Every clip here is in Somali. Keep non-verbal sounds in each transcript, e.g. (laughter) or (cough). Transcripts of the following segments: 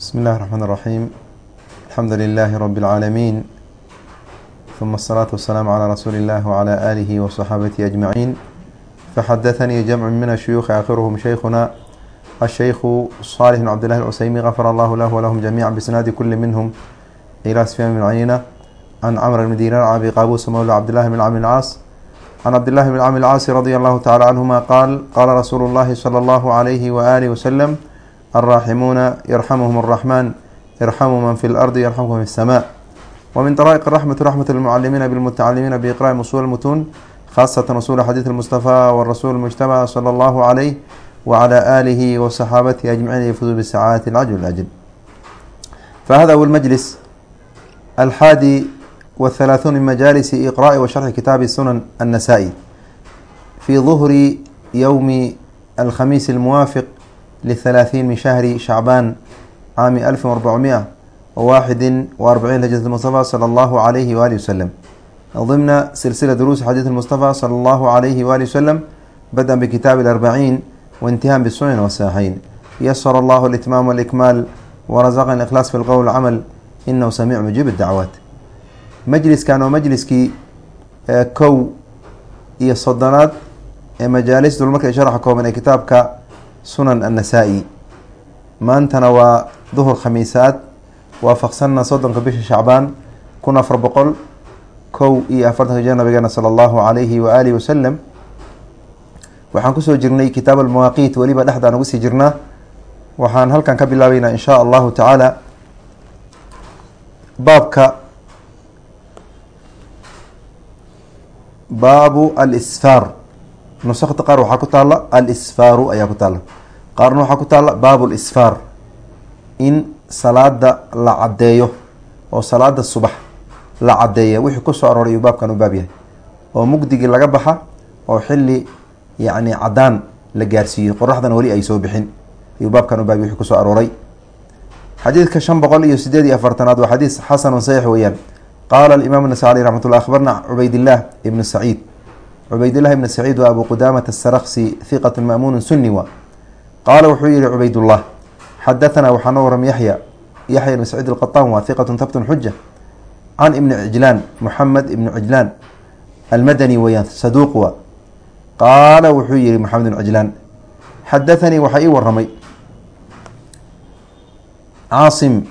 بسم الله الرحمن الرحيم الحمد لله رب العالمين ثم الصلاة والسلام على رسول الله وعلى آله وصحابته أجمعين فحدثني جمع من الشيوخ آخرهم شيخنا الشيخ صالح بن عبد الله العسيمي غفر الله له ولهم جميعا بسناد كل منهم إلى سفيان بن عيينة عن عمرو بن دينار أبي قابوس مولى عبد الله بن عمرو العاص عن عبد الله بن عمرو العاص رضي الله تعالى عنهما قال قال رسول الله صلى الله عليه وآله وسلم الراحمون يرحمهم الرحمن ارحموا من في الأرض يرحمكم في السماء ومن طرائق الرحمة رحمة المعلمين بالمتعلمين بإقراء أصول المتون خاصة أصول حديث المصطفى والرسول المجتبى صلى الله عليه وعلى آله وصحابته أجمعين يفوزوا بالسعادة العجل الأجل فهذا هو المجلس الحادي والثلاثون من مجالس إقراء وشرح كتاب السنن النسائي في ظهر يوم الخميس الموافق للثلاثين من شهر شعبان عام ألف وأربعمائة وواحد وأربعين لجنة المصطفى صلى الله عليه وآله وسلم ضمن سلسلة دروس حديث المصطفى صلى الله عليه وآله وسلم بدءا بكتاب الأربعين وانتهاء بالسنن والصحيحين يسر الله الإتمام والإكمال ورزقنا الإخلاص في القول والعمل إنه سميع مجيب الدعوات majliskan oo majliskii kow iyo soddonaad ee majaalis dulmarka sharaxa kooban ee kitaabka sunan annasaa-i maantana waa duhur khamiisaad waafaqsanna soddonka bisha shacbaan kun afar boqol kow iyo afartanka jir nabigeena sala allahu calayhi wa aalihi wasalam waxaan ku soo jirnay kitaab almawaaqiit weliba dhexdaan ugu sii jirnaa. Waxaan halkan ka bilaabeynaa in shaa allahu tacaala baabka baabu alisfaar nusakta qaar waxaa ku taala alsfaaru ayaa ku taala qaarna waxaa ku taala baab lsfaar in salaada la cadeeyo oo salaada subax la cadeeya wixii ku soo arooray iyuu baabkan u baab yahay. Oo mugdigii laga baxa oo xili yacni cadaan la gaarsiiyo qoraxdan weli ay soo bixin ayuu baabkan u baab wixii ku soo arooray. Xadiidka shan boqol iyo sideed iyo afartanaad waa xadiis xasanun saxiix weyaan qaala alimaam nasacali raxmat ullah akhbarna cubaydillaah ibnu saciid cubaydlahi bn saciid waa abu qudaamaa sarksi hiqatu mamuunu suni wa. Qaala wuxuu yihi cubaydullah xadaanaa waxaa noo waram yaya yaxya ibn saciid alqataan waa hiqatu tabtun xuja can ibni cijlaan muxamed ibnu cijlaan almadani weyaan saduuq wa. Qaala wuxuu yihi maxamed ibn cijlaan xadaanii waxaa ii waramay caasim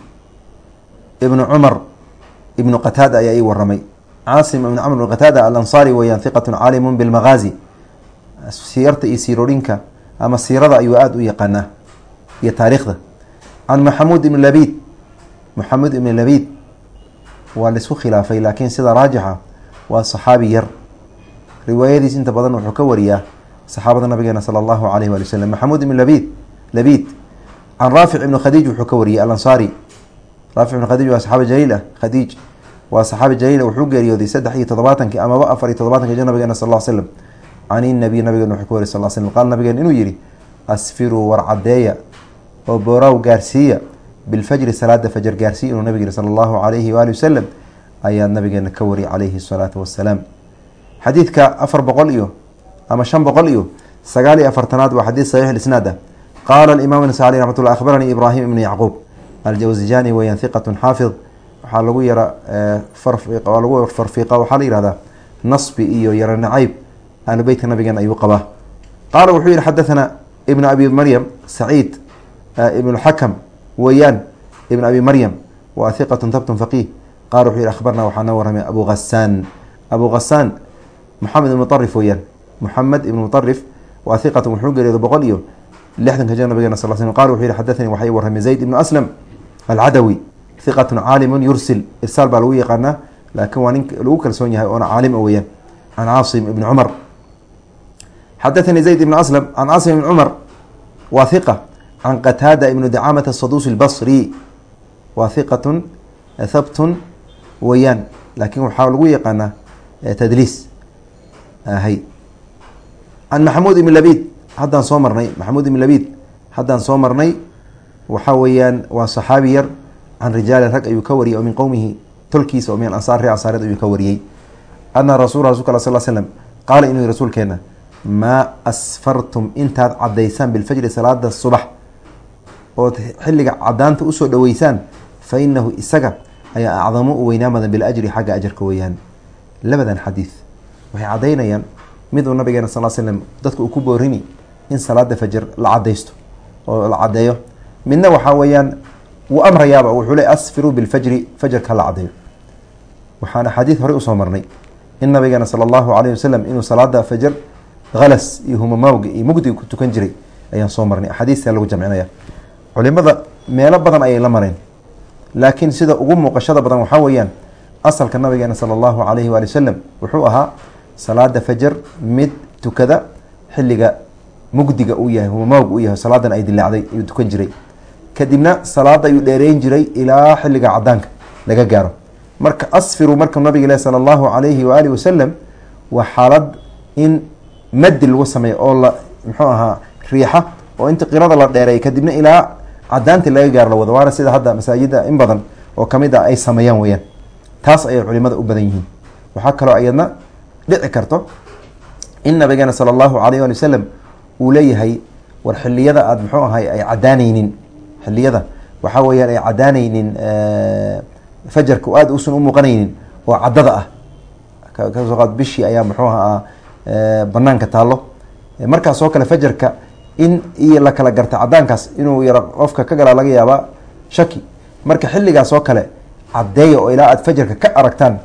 ibnu cumar ibnu qataada ayaa ii waramay caasim ibn camr ibn qataada alansaari weyaan hiqatun caalimun bilmagaazi siirta iyo siiroorinka ama siirada ayuu aada u yaqaanaa iyo taariikhda. Can maxamuud ibn labid maxamuud ibn labid waa la isku khilaafay laakiin sida raajixa waa saxaabi yar. Riwaayadiis inta badan wuxuu ka wariyaa saxaabada nabigeena sala allahu alayh wali wasalam maxamuud ibn labid labid can raafic ibn khadiij wuxuu ka wariyay alansaari raafic ibn khadiij waa saxaabi jaliil ah khadiij waa saxaabi jaliil wuxuu geeriyooday saddex iyo todobaatankii amaba afar iyo todobatanki jir nabigeena sal l slam can inabiy wuxuu ka wariy sal slm qaala nabigeena inuu yihi asfiruu war caddeeya oo booraaw gaarsiiya bilfajri salaada fajar gaarsiiya. Inuu nabig yihi sala allahu alayhi waali wasalam ayaa nabigeena ka wariyay calayhi salaatu wasalaam xadiidka afar boqol iyo ama shan boqol iyo sagaal iyo afartanaad waa xadiid saxiix isnaad ah. Qaala imam nasa aleh raxmat llah akhbaranii ibraahim ibnu yacquub aljawzijani weyaan hiqatun xaafid waxaa lagu yara waa lagu farfiiqa waxaa la yihahdaa nasbi iyo yaro nacayb ahlu beytka nabigeena ayuu qabaa. Qaala wuxuu yihi xadathana ibn abi maryam saciid ibn xakam weyaan ibn abi maryam waa hiqatun tabtun faqih qaala wuxuu yihi akhbarna waxaa noo waramay abu hasaan abu hasaan moxamed ibn muarif weyaan moxamed ibn muarif waa hiqatun wuxuu geeriyooda boqol iyo lixdanka jir nabigeena sal sl qala wuxuu yihi xadathanii waxaa ii waramay zayd ibnu aslam alcadawi hiqatun caalimun yursil. Irsaal baa lagu yaqaanaa laakiin waa nin lagu kalsoon yahay oona caalim a weyaan can caasim ibni cumar. Xadathanii zayd ibn aslam can caasim ibn cumar waa hiqa can qataada ibnu dacaamat asaduusi lbasri waa hiqatun habtun weyaan laakiin waxaa lagu yaqaanaa tadliis. Hay can maxamuud ibn labid haddaan soo marnay maxamuud ibn labid haddaan soo marnay waxaa weeyaan waa saxaabi yar can rijaali rag ayuu ka wariyay oo min qowmihi tolkiisa oo min ansaar ree ansaareed ayuu ka wariyey ana rasul rasulka al sal slm qaala inuu rasuulkeena maa asfartum intaad cadaysaan bilfajri salaada subax ood xilliga cadaanta u soo dhaweysaan fa inahu isaga ayaa acdamo u weynaa badan biljri xagga ajarka weeyaan labadan xadiid waxay cadaynayaan miduu nabigeena sal slm dadka uu ku boorini in salaada fajr la cadaysto oo la cadeeyo midna waxaa weeyaan wuu amrayaaba wuxuu le asfiruu bilfajri fajarka la cadeeyo. Waxaana xadiid horey u soo marnay. In nabigeena sala allahu alayh wasalam inuu salaada fajr halas iyo humamawga iyo mugdiga ku tukan jiray ayaan soo marnay. Axaadiistaa lagu jamcinaya culimada meelo badan ayay la mareen. Laakiin sida ugu muuqashada badan waxaa weeyaan asalka nabigeena sala allahu alayhi waali wasalam wuxuu ahaa salaada fajr mid tukada xilliga mugdiga uu yahay humamawga uu yahay salaadan ay dilaacday ayuu tukan jiray kadibna salaada ayuu dheereyn jiray ilaa xilliga cadaanka laga gaaro. Marka asfiru marka nabiga ileh sala allahu alayhi waalihi wasalam waa xaalad in madi lagu sameeyo oo la muxuu ahaa riixa oo inta qirada la dheereey kadibna ilaa cadaanti laga gaaro la wado. Waana sida hadda masaajida in badan oo ka mid a ay sameeyaan weyaan taas ayay culimada u badan yihiin. Waxaa kaloo ayadna dhici karto in nabigeena sala allahu alayh ali wasalam uu leeyahay war xiliyada aada muxuu ahay ay cadaanaynin xiliyada waxaa weyaan ay cadaanaynin fajarka aada usan u muuqanaynin oo caddada ah. Kasoo qaad bishii ayaa muxuu ahaa banaanka taallo. Markaas oo kale fajarka in iyo la kala garta cadaankaas inuu yaro qofka ka galaa laga yaabaa shaki. Marka xilligaas oo kale caddeeya oo ilaa aad fajarka ka aragtaan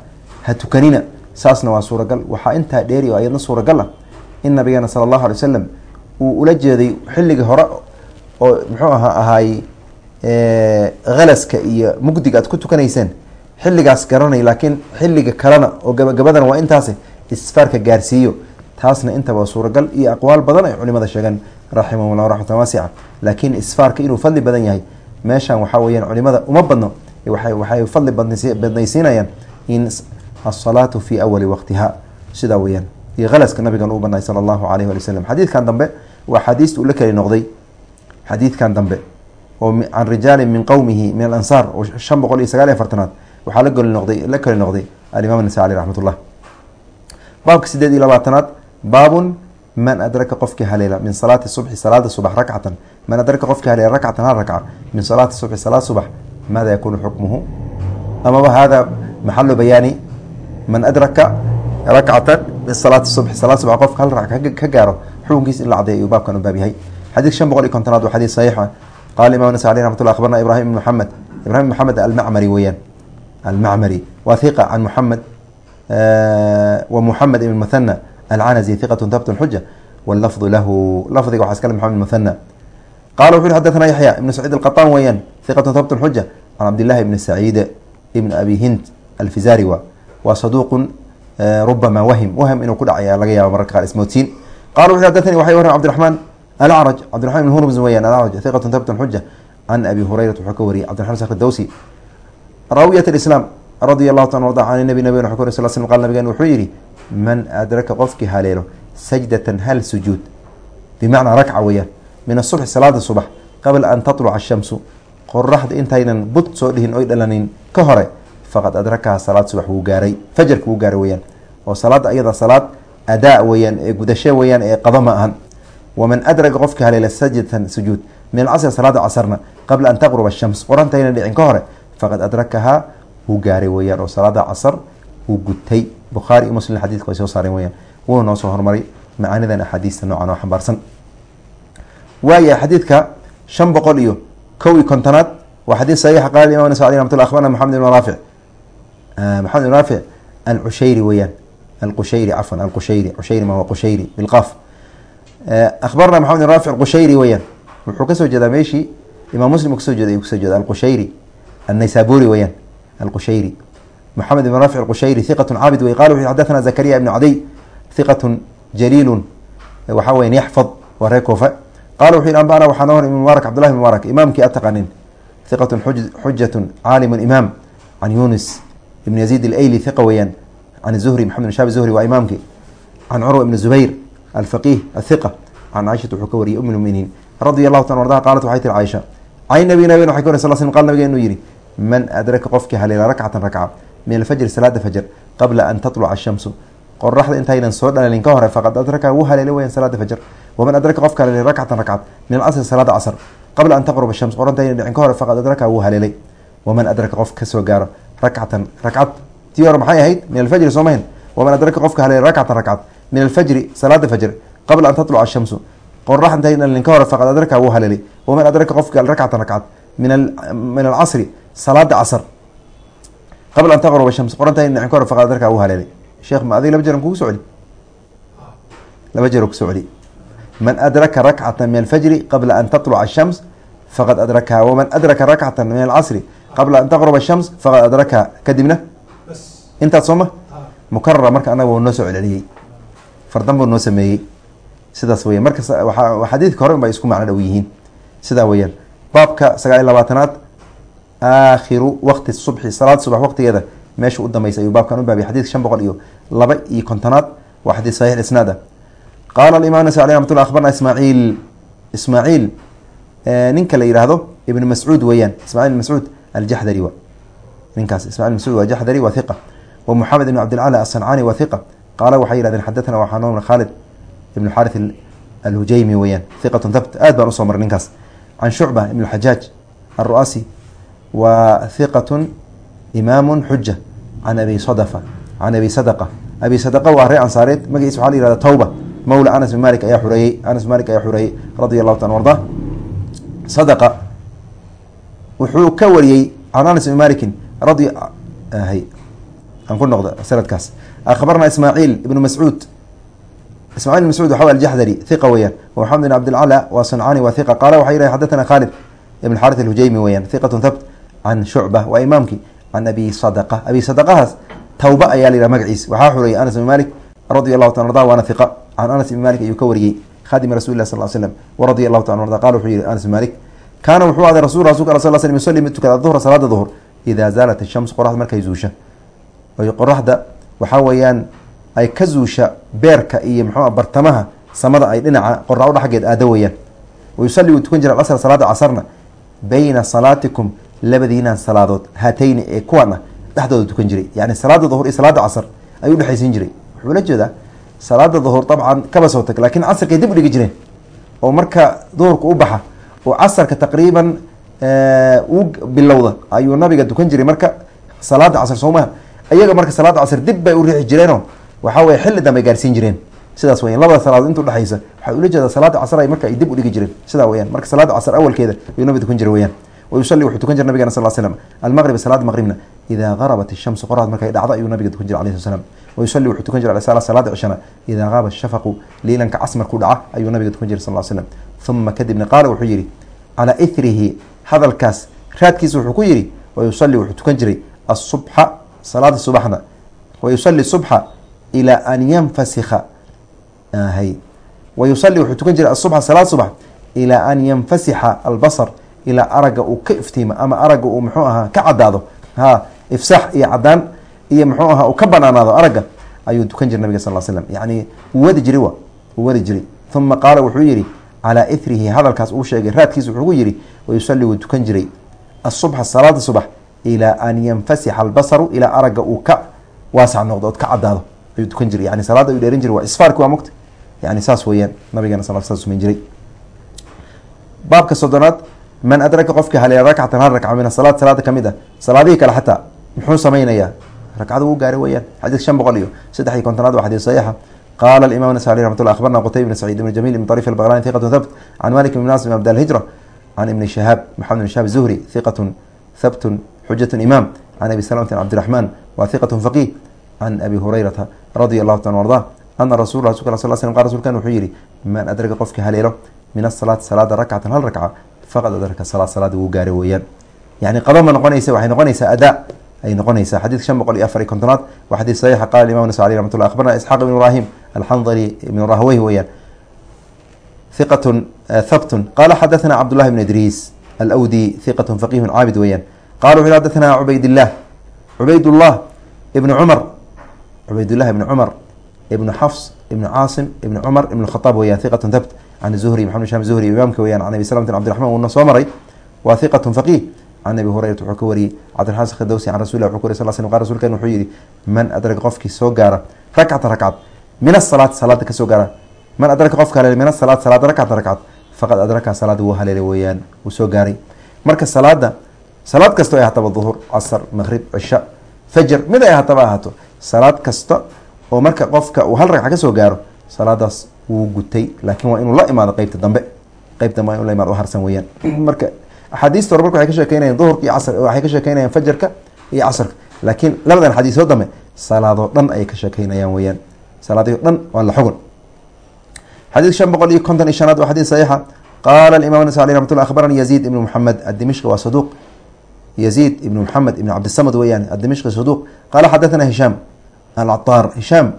ha tukanina. Saasna waa suuragal. Waxaa intaa dheeri oo ayadna suuragal ah in nabigeena sala allahu alay wasalam uu ula jeeday xilligii hore oo muxuu ahaa ahaay halaska iyo mugdiga aad ku tukanayseen xilligaas garanay laakiin xilliga kalena oo gabagabadana waa intaas isfaarka gaarsiiyo. Taasna intaba suuragal iyo aqwaal badan ay culimada sheegeen raximahullah raxmatan waasica laakiin isfaarka inuu fadli badan yahay meeshan waxaa weyaan culimada uma badno waxay fadli badnaysiinayaan in asalaatu fi awali waqtiha. Sidaa weyaan iyo halaska nabigan uu banay sala allahu alayh wali wasalam xadiidkan dambe waa xadiista uu la keli noqday xadiidkan dambe oo can rijaalin min qowmihi min alansaar oo shan boqol iyo sagaal iyo afartanaad waxaa la goli noqday la keli noqday alimaam nasa aleh raxmat ullah baabka sideed iyo labaatanaad baabun man adraka qofkii haleela min salaati subxi salaada subax rakcatan man adraka qofkii haleela rakcatan hal rakca min salaati subxi salaad subax maada yakunu xukmuhu? Amaba hada maxalu bayaani man adraka rakcatan min salaati subxi salaad subax qofka hal rakca ka gaaro xukunkiis in la cadeey baabkan u baab yahay xadiid shan boqol iyo kontonaad waa xadiid saxiixa qala imam nas aleh raxmat llah abarna ibrahim ibn maxamed ibrahim ibn maxamed almacmari weeyaan almacmari waa hiqa can muxamed wa muxamed ibn muthana alcanazi hiqatu tabtun xuja wlafdu lahu lafdiga waxaa iskale maxamed muthana qala wuxu uhi xaddathana yaxya ibn saciid alqaطan weeyaan hiqatu tabtun xuja can cabdillahi ibni saciid ibn abi hind alfizari wa waa saduuqun rubama wahim wahm inuu ku dhacay laga yaaba mararka qaar ismoodsiin qala wuxu xadathani waxay waran cbdiraxmaan alacraj cbdiraxman ibn hurms weyaan alacraj hiqatu tabtun xuja can abi hurayrat wuxuu ka wariyay cbdiraxman sakh dawsi raawiyat islaam radia allahu ta arda can nabi nabig wxu ka wary sl sl qal nabigeen wuxuu yihi man adraka qofkii haleelo sajdatan hal sujuud bimacnaa rakca weeyaan min asubxi salaada subax qabla an tatluca ashamsu qoraxda intaynan bud soo dhihin oy dhalanin ka hore faqad adrakaha salaad subax wuu gaaray fajarka wuu gaaray weyaan oo salaada ayada salaad adaa weyaan ee gudashe weyaan ee qado ma ahan waman adraka qofkii haleela sajdatan sujuud min alcasri salaada casarna qabla an taqruba ashams qorantaynan dhicin ka hore faqad adrakahaa wuu gaaray weyaan oo salaada casar wuu gutay bukhaari iyo muslim xadidka way soo saareen weyaan wuuna noo hormaray macaanidan axaadiista noocan oo xambaarsan waaya xadiidka shan boqol iyo kow iyo kontonaad waa xadiid saxiixa qala imam ramat llah abarna maxamed ibn raafic maxamed ibn raafic alcushayri weyaan alqushayri cafwan alqushayri cushayri ma huwa qushayri bilqaaf Eh, abarna maxamed bin raafic qushayri weyaan wuxuu ka soo jeedaa meeshii imaam muslim ka soo jeeda ka soo jeeda alqushayri annaysaburi weyaan alqushayri. Maxamed ibn raafic alqushayri hiqatun caabid wey qala wuxu xadathana zakariya ibnu cadiy hiqatun jaliilun. Eh, waxaa weyan yaxfad waa reer koofa qala wuxuu yihi anbana waxaa noo hor ibn mubaarak cabdullahi ibn mubaarak imaamkii ataqanin hiqatun xujatun caalimun imaam can yunis ibn yaziid alayli hiqa weyaan can zuhri maxamed bin shaabi zuhri waa imaamkii. Can curwa ibni zubayr alfaqiih athiqa can caaishata wuxuu ka wariyay um lmuminiin allahu ta ardaha qaalat waxay tiri caaisha can nabigina hawen waxay ka sal sl qal nabiga inuu yidhi man adraka qofkii haleela rakcatan rakca min alfajri salaada fajar qabla an tatluca ashamsu qoraxda intaynan soo dhalaalin ka hore faqad adraka wuu haleela weyaan salaada fajar waman adraka qofka haleela rakcatan rakcad min alcasri salaada casr qabla an taqruba shams qor dhicin ka hore faqad adraka wuu haleelay waman adraka qof ka soo gaaro rakcatan rakcad tii hore maxay ahayd min alfajri soomahin waman adraka qofka haleela rakcatan rakcad min alfajri salaada fajr qabla an tatluca ashamsu qoraxanta ina dhicin ka hore faqad adraka wuu haleelay waman adraka qofka rakcatan rakcad min alcasri salaada casr qabla an taqruba shams dhicin ka hore faqad adraka wuu haleelay sheekh ma adiga laba jeran kugu soo celi laba jeer ku soo celi man adraka rakcata min alfajri qabla an tatluca ashams faqad adrakaha waman adraka rakcata min alcasri qabla an taqruba ashams faqad adrakaha kadibna intaas soo ma mukarara marka anaga noo soo celceliyey fardan noo sameeyey. Sidaas weyan marka xadiidka hore bay isku macno dhow yihiin. Sidaa weyaan baabka sagaal iyo labaatanaad aakhiru waqti subxi salaad subax waqtigeeda meesha u dambaysa ayuu baabkan u baabiyay xadidka shan boqol iyo laba iyo kontonaad waa xadiis saxiix isnaad. Ah qaala alimam nas aleh ramatullah akhbarna ismaaciil ismaaciil ninka la yihahdo ibn mascuud weeyaan. Ismaciil ibn mascuud aljaxdari wa. Ninkaas ismail mascuud waa jaxdari waa hiqa wa moxamed ibn cabdilcala asancani waa hiqa qaala waxay yihahdeen xadathana waa xanuun khaalid ibn xaarith alhujaymi weeyaan hiqatun thabt aad baan u soo maray ninkaas can shucba ibn xajaaj alru'asi wa hiqatun imaamu xuja can abi sadafa can abi sadaqa abi sadaqa waa ree ansaareed magaciisa waxaa la yihahda tawba mawla anas bin malik ayaa xureeyey anas malik ayaa xureeyey radia allahu ta arda sadaqa wuxuu ka wariyey can anas bin malikin radi aan ku noqda sanadkaas. Akhbarna ismaaciil ibnu mascuud. Ismaciil ibn mascuud waxa aljaxdari hiqa weeyaan. Maxamed bin cabdilcala waa sancani waa hiqa qaala waxay yihahen xadathana khaalid ibn xarit alhujaymi weeyaan hiqatun thabt can shucba waa imaamki can abi sadaqa. Abi sadaqahaas tawba ayaa la yidhaha magaciis waxaa xureeyay anas bin malik radia allahu ta arda waana hiqa can anas ibn malik ayuu ka wariyey khadimi rasuli lah sal l slm waradia allahu ta arda. Qala wuxuu yihi anas bin malik kaana wuxuu aday rasul rasulka al sal slm yusali mid tukada duhra salaada duhur. Idaa zaalat ishams qoraxda markay zuusha oy qoraxda waxaa weeyaan ay ka zuusha beerka iyo mxuu bartamaha samada ay dhinaca qora udha xaggeed aado weeyaan. Wayusali wuu tukan jira asr salaada casarna. Bayna salaatikum labadiinaan salaadood haatayni ee kuwan ah dhexdooda tukan jiray. Yani salaada duhur iyo salaada casar ayuu udhexaysiin jiray. Wuxuu la jeedaa salaada duhur dabcan kaba soo tag laakiin casarkay dib u jireen. Oo marka duhurka u baxa oo casarka taqriiban uu bilowda ayuu nabiga tukan jiray. Marka salaada casr soomaha iyaga marka salaada casr dib bay u riixi jireenoo waxaa weye xilli dambe gaarsiin jireen. Sidaas weyan labada salaadood inta udhexaysa waxay ula jeedaa salaada casr ay marka ay dib u dhigi jireen. Sidaa weyaan marka salaada casr awalkeeda ayuu nabiga tukan jiray weyaan wayusali wuxuu tukan jira nabigana sal slam almaqrib salaada maqribna idaa garabat ishamsu qoraxd markay dhacdo ayuu nabiga tukan jira alayhi slam wayusali wuxuu tukan jira salaada cishana idaa qaaba shafaqu liilanka cas markuu dhaca ayuu nabiga tukan jira sal slam uma kadibna qaala wuxuu yihi calaa ithrihi hadalkaas raadkiisa wuxuu ku yihi wayusali wuxuu tukan jiray asubxa salaada subaxna wayusali subxa ilaa an yanfasikha. Hay wayusali wuxuu tukan jiray asubxa salaad subax ilaa an yanfasixa albasar ilaa aragga uu ka iftiimo ama aragga uu muxuu ahaa ka cadaado. Ha ifsaax iyo cadaan iyo muxuu ahaa uu ka banaanaado aragga ayuu tukan jiray nabiga sal slam yani wuu wadi jiri wa wuu wadi jiray. Uma qaala wuxuu yihi calaa ithrihi hadalkaas uu sheegay raadkiisa wuxuu ku yihi wayusali wuu tukan jiray. Asubxa salaada subax ilaa an yanfasixa albasaru ilaa aragga uu ka waasac noqdo ood ka cadaado ayuu tukan jiray yani salaada ayuu dheerin jiray waa isfaarki waa mogta yani saas weeyaan nabigana sal sl sumayn jiray baabka soddonaad man adraka qofkii haleela rakcatan hal rakca min asalaad salaada ka mid ah salaadihii kale xataa muxuu samaynayaa ragcada uu gaaray weyaan xadiid shan boqol iyo saddex iyo kontonaad waa xadiid saxiixa qaala imam nasai aleh raxmatullah akhbarna qutayb bn saciid ibn jamiil ibn طarif albaqlani hiqatun thabt can malik ibn nas ibn can ibni shahaab maxamed ibn shahab zuhri hiqatun thabtun xujatun imam can abi salamtin cabdiraxman wa hiqatun faqih can abi hurayrata radia allahu ta arda ana rasul slam qal rasulkan wuxuu yihi man adraka qofkii haleelo min asalaati salaada rakcatan hal rakca faqad adraka salaa salaada wuu gaaray weeyaan yani qado ma noqonaysa waxay noqonaysaa adaa ay noqonaysaa xadiidka shan boqol iyo afar iyo kontonaad waa xadiid saxiixa qala imam nas aleh ramat llah akhbarna isxaaq ibn ibrahim alxandali ibn rahweyh weeyaan hiqatun thabtun qala xadathana cabdullahi bn idriis alawdi hiqatun faqihun caabid weeyaan qala wuxu xadathana cubaydillah cubaydullah ibn cumar cubaydullah ibn cumar ibn xafs ibn caasim ibn cumar ibn khataab weyan hiqatun thabt can zuhri maxamed sham zuhri imaamka weyaan can abi salamtin cabdiraxman wuuna soo maray waa hiqatun faqih can abi hurayrat wuxuu ka wariyey cabdiraxmaan khadowsi can rasul wuxuu ka sal sl qal rsulkan wuxuu yihi man adraka qofkii soo gaara rakcata rakcad min asalaati salaada ka soo gaara man adraka qofka haleele min asalaati salaada rakcata rakcad faqad adraka salaada wuu haleelay weeyaan wuu soo gaaray marka salaada salaad kasta ay ahataba duhur casr maqrib cisha fajar mid ay ahataba ahaato. Salaad kasta oo marka qofka uu hal ragca ka soo gaaro salaadaas wuu gutay laakiin waa inuu la imaado qeybta dambe. Qeyb waa inu la imaado harsan weeyaan. (clears throat) Marka axaadiista hore waxay ka sheekeynayaan duhurka iyo casr waxay ka sheekeynayaan fajarka iyo casrka. Laakiin labadan xadiisoo dambe salaadoo dhan ayay ka sheekeynayaan weeyaan. Salaadihio dhan waa la xugun xadiid shan boqol iyo konton iyo shanaad waa xadiid saxiixa. Qaala imam nas aley ramat llah akhbarani yaziid ibnu moxamed adimishqi waa saduuq ibnu moxamed ibn cabdisamad weeyaan adimishqi saduuq qaala xadathana hishaam alcaطaar hishaam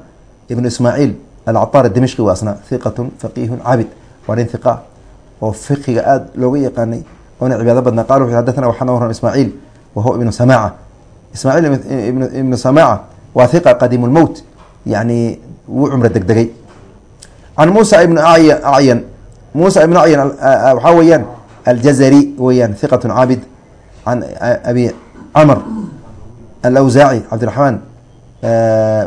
ibnu ismaaciil alcaطaar adimishqi waa asna hiqatun faqihun cabid waa nin hiqa oo fiqiga aada looga yaqaanay oona cibaado badnaa. Qala wuxu xadathana waxaa noo waran ismaaciil wa huwa ibnu samaaca. Ismaaciil ibnu samaaca waa hiqa qadiimu lmowt yani wuu cumro degdegay. Can muusa ibn acyan muusa ibn acyan waxaa weeyaan aljazari weeyaan hiqat caabid can abi camr alawsaaci cabdiraxmaan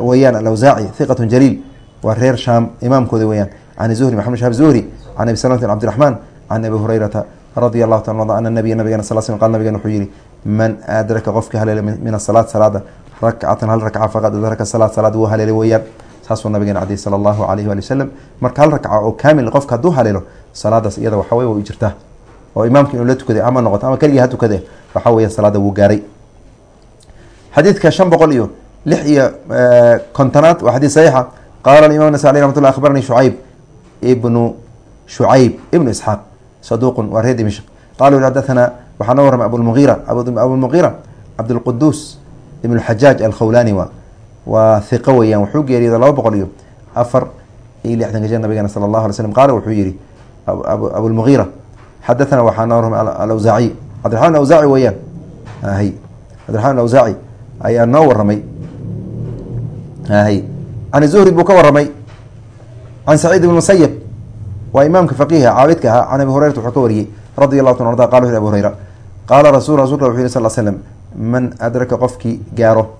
weeyaan alawsaaci hiqat jaliil waa reer shaam imaamkooda weeyaan can zuhri maxamed shahab zuhri can abi salmt bin cabdiraxmaan can abi hurayrata radi allahu ta a ana nabiya nabigana sal sl qal nabigan wuxuu yihi man adraka qofka haleela min asalaat salaada rakcatan hal rakca faqad adraka salaad salaad wuu haleelay weeyaan saasuu nabigeena cadey sala allahu alayhi wali wasalam marka hal rakca oo kaamil qofka hadduu haleelo salaadaas iyada waxa wey way jirtaa oo imaamka inuu la tukaday ama noqoto ama keligii ha tukade waxa weya salaada wuu gaaray. Xadiidka shan boqol iyo lix iyo kontonaad waa xadiid saxiixa. Qaala imam nas aley ramat llah akhbaranii shucayb ibnu shucayb ibnu isxaaq. Saduuqun waa reer dimishq qala ui xadathana waxaa noo warramay abulmuira abulmuqiira cabdulquduus ibn xajaaj alkhawlani waa waa hiqo weeyaan. Wuxuu geeriyooda laba boqol iyo afar iyo lixdanka jir nabigeena sala allahu alay slm qaala wuxuu yihi abulmugiira xadathana waxaa alawsaaciy cabdiraxman awsaaci weeyaan hy cabdiraxman awsaaci ayaa noo waramay hy can zuhri buu ka waramay can saciid ibn musayib waa imaamka faqiiha caabidka ahaa can abi hurayrata wuxuu ka wariyey radi allahu ta arda qala wuxu abu hurayra qaala rasul rasulka wuxu yhi sal slm man adraka qofkii gaaro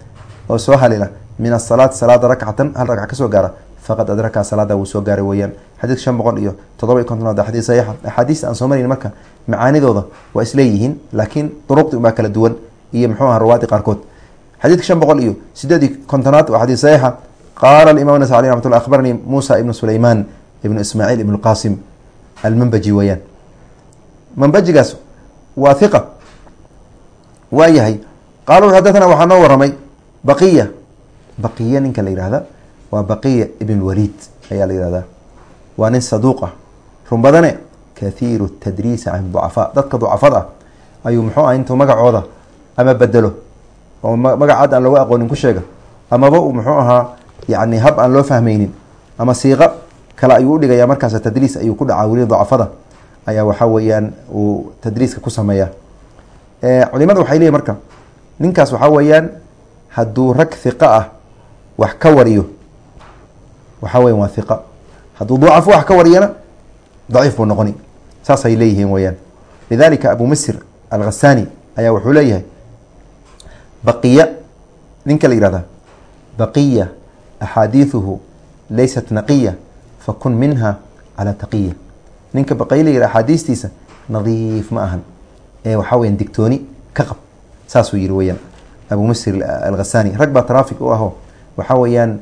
oo soo halila min asalaati salaada rakcatan hal rakca ka soo gaara faqad adraka salaada wuu soo gaaray weeyaan. Xadiidka shan boqol iyo toddoba iyo kontonaad xadid saxiixa. Axaadiista aan soo marayn marka macaanidooda waa isleeyihiin laakiin duruqdi unbaa kala duwan iyo muxuu aha rawaadi qaarkood. Xadiidka shan boqol iyo sideed iyo kontonaad waa xadiid saxiixa. Qaala alimam nas aley ramat llah akhbaranii muusa ibnu sulaymaan ibnu ismaaciil ibnu qasim almanbaji weeyaan. Manbajigaas waa hiqa waa yahay. Qaala xadathana waxaa noo waramay baqiya. Baqiya ninka la yihahda waa baqiya ibn waliid ayaa la yihahdaa waa nin saduuq ah run badane kathiiru tadriisa can ducafaa dadka ducafada ah ayuu muxuu ah intuu magacooda ama bedelo oo magacaad aan looga aqoonin ku sheega amaba uu muxuu ahaa yani hab aan loo fahmaynin ama siiqa kale ayuu udhigaya markaas tadriis ayuu ku dhacaa weli ducafada ayaa waxaa weeyaan uu tadriiska ku sameeya. Culimada waxay leeyihiin marka ninkaas waxaa weeyaan hadduu rag hiqa ah wax ka wariyo waxaa weyan waa hiqa hadduu ducaf wax ka wariyana daciif buu noqoni. Saasay leeyihiin weyaan lidalika abu misr alghasani ayaa wuxuu leeyahay baqiya ninka la yihahda baqiya axaadiiثuhu laysat naqiya fakun minha calى taqiya. Ninka baqiya la yihah axaadiistiisa nadiif ma ahan ee waxaa weyan digtooni ka qab. Saasuu yihi weyaan abu misr alghasani rag baa traffic u aho waxaa weeyaan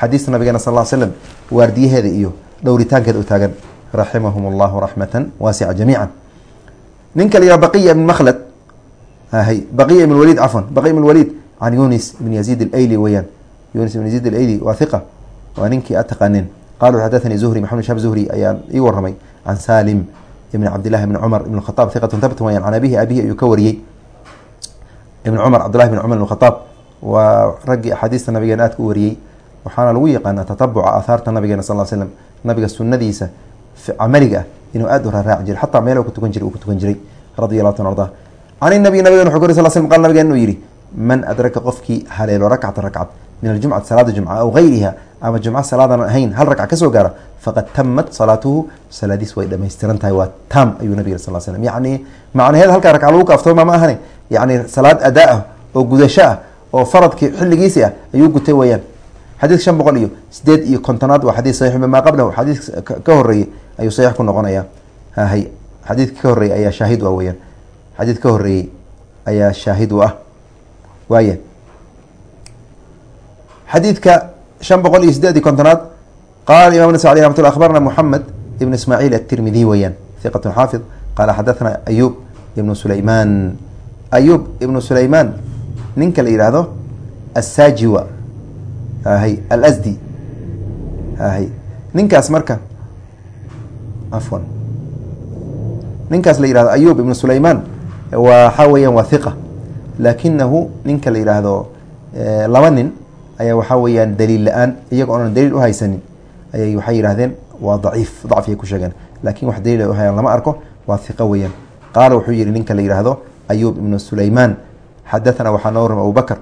xadiista nabigeena sal l slam waardiyaheeda iyo dhowritaankeeda u taagan raximahum allahu raxmatan waasica jamiica ninka la yihah baqiya ibn makhlad. Hy baqiya ibn walid cafwan baqiya ibn walid can yunis ibn yazid alayli weyaan yunis ibn yazid alayli waa hiqa waa ninkii aad taqaaneen. Qalu xadathanii zuhri maxamed shab zuhri ayaa ii waramay can salim ibn cabdillahi ibn cumar ibn khataab hiqatun tabtan weyaan can abihi abihi ayuu ka wariyey. Ibn cumar cabdillahi bin cumar ibn khataab waa raggii axaadiista nabigeena aadka u wariyey waxaana lagu yaqaanaa tatabuca aahaarta nabigeena sal l slam nabiga sunadiisa camaliga ah inuu aad u raaraaci jiray xataa meel ku tukan jiray uu ku tukan jiray radi allahu ta arda can nabiy nabigen wuxuu kuri sal slam qal nabigen inuu yihi man adraka qofkii haleelo rakcata rakcad min aljumcati salaada jumca aw gayriha ama jumco salaadan ahayn hal rakca ka soo gaara faqad tamat salaatuhu salaadiis way dhamaystiran tahay waa tam ayuu nabig sal slam yacni macnaheed halkaa rakca lagu kaaftooma ma ahane yani salaad adaa ah oo gudasho ah oo faradkii xilligiisi ah ayuu gutay weyaan xadiidka shan boqol iyo sideed iyo kontonaad waa xadiid saxiix bimaa qablahu xadiid ka horeeyey ayuu saxiix ku noqonaya. Hahay xadiidka ka horreeyey ayaa shaahid u ah weyaan xadiid ka horeeyey ayaa shaahid u ah waaya xadiidka shan boqol iyo sideed iyo kontonaad qala imam nas alي ramat lla abarna moxamed ibn ismaaciil atirmidi weyaan hiqat xaafid qala xadathna ayub ibnu sulayman ayub ibnu sulayman ninka la yihahdo assajiwa. Hahay alasdi hahay ninkaas marka afwan. Ninkaas la yihahdo ayub ibnu sulayman waxaa weeyaan waa hiqa laakinahu ninka la yidhaahdo laba nin ayaa waxaa weeyaan daliil la'aan iyaga oonan daliil uhaysanin ayay waxay yidhahdeen waa daciif dacfiyay ku sheegeen. Lakin wax daliil uhayaan lama arko waa hiqa weeyaan. Qaala wuxuu yihi ninka la yidhaahdo ayub ibnu sulayman xadathana waxaa noo warama abubakr